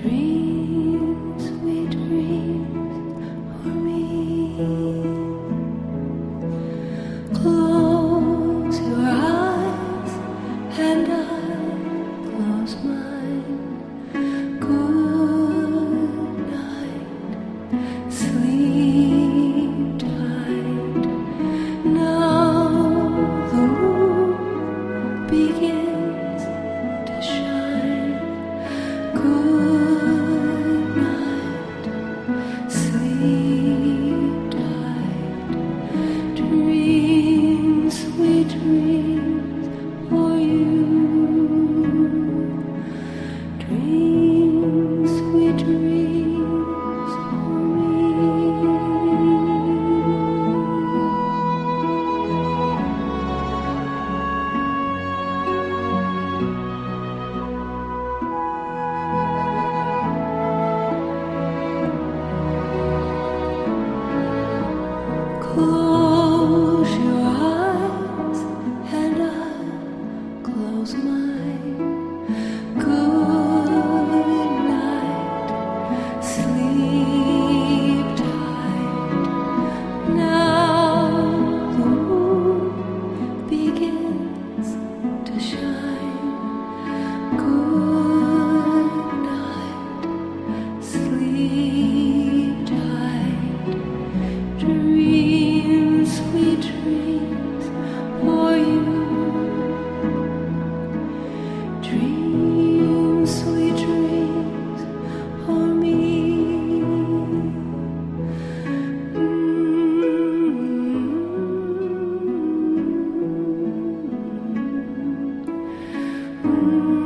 dream. Mm-hmm.